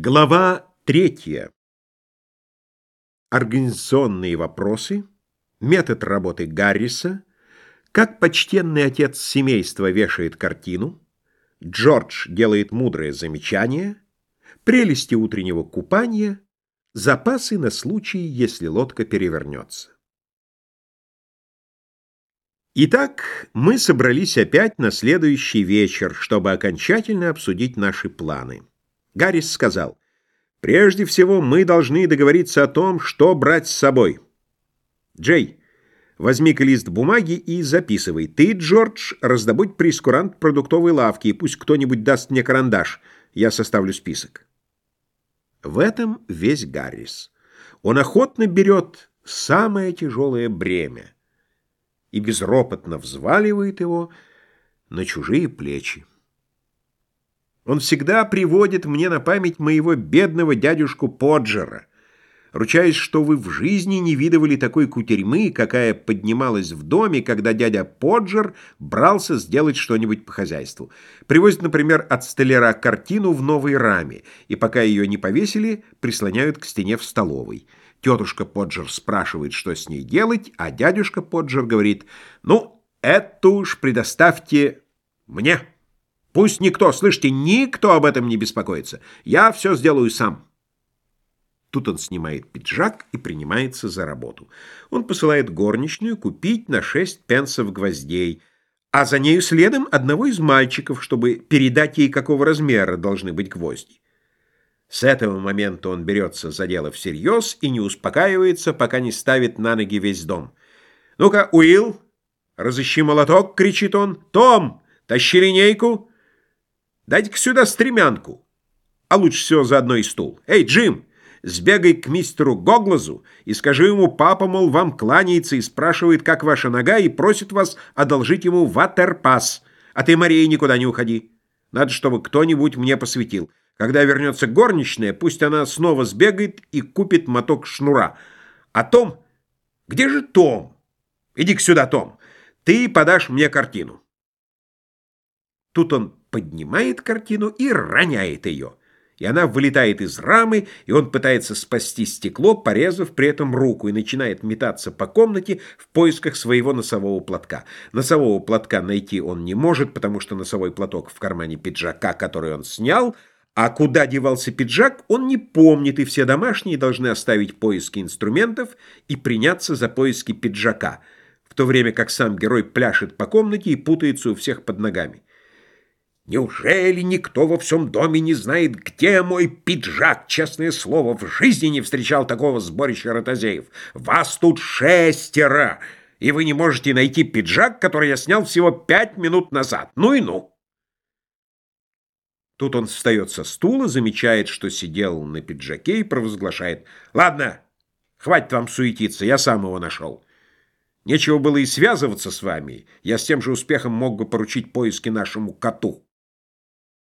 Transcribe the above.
Глава третья. Организационные вопросы, метод работы Гарриса, как почтенный отец семейства вешает картину, Джордж делает мудрое замечание, прелести утреннего купания, запасы на случай, если лодка перевернется. Итак, мы собрались опять на следующий вечер, чтобы окончательно обсудить наши планы. Гаррис сказал, «Прежде всего мы должны договориться о том, что брать с собой. Джей, возьми-ка лист бумаги и записывай. Ты, Джордж, раздобудь прескурант продуктовой лавки, и пусть кто-нибудь даст мне карандаш. Я составлю список». В этом весь Гаррис. Он охотно берет самое тяжелое бремя и безропотно взваливает его на чужие плечи. Он всегда приводит мне на память моего бедного дядюшку Поджера. Ручаюсь, что вы в жизни не видывали такой кутерьмы, какая поднималась в доме, когда дядя Поджер брался сделать что-нибудь по хозяйству. Привозит, например, от столяра картину в новой раме, и пока ее не повесили, прислоняют к стене в столовой. Тетушка Поджер спрашивает, что с ней делать, а дядюшка Поджер говорит, «Ну, это уж предоставьте мне». Пусть никто, слышите, никто об этом не беспокоится. Я все сделаю сам. Тут он снимает пиджак и принимается за работу. Он посылает горничную купить на шесть пенсов гвоздей, а за нею следом одного из мальчиков, чтобы передать ей, какого размера должны быть гвозди. С этого момента он берется за дело всерьез и не успокаивается, пока не ставит на ноги весь дом. «Ну-ка, Уилл, разыщи молоток!» — кричит он. «Том, тащи линейку!» Дайте-ка сюда стремянку. А лучше всего заодно и стул. Эй, Джим, сбегай к мистеру Гоглазу и скажи ему, папа, мол, вам кланяется и спрашивает, как ваша нога, и просит вас одолжить ему ватерпас. А ты, Мария, никуда не уходи. Надо, чтобы кто-нибудь мне посветил. Когда вернется горничная, пусть она снова сбегает и купит моток шнура. А Том... Где же Том? Иди-ка сюда, Том. Ты подашь мне картину. Тут он поднимает картину и роняет ее. И она вылетает из рамы, и он пытается спасти стекло, порезав при этом руку, и начинает метаться по комнате в поисках своего носового платка. Носового платка найти он не может, потому что носовой платок в кармане пиджака, который он снял, а куда девался пиджак, он не помнит, и все домашние должны оставить поиски инструментов и приняться за поиски пиджака, в то время как сам герой пляшет по комнате и путается у всех под ногами. Неужели никто во всем доме не знает, где мой пиджак? Честное слово, в жизни не встречал такого сборища ротозеев. Вас тут шестеро, и вы не можете найти пиджак, который я снял всего пять минут назад. Ну и ну. Тут он встает со стула, замечает, что сидел на пиджаке и провозглашает. «Ладно, хватит вам суетиться, я сам его нашел. Нечего было и связываться с вами. Я с тем же успехом мог бы поручить поиски нашему коту».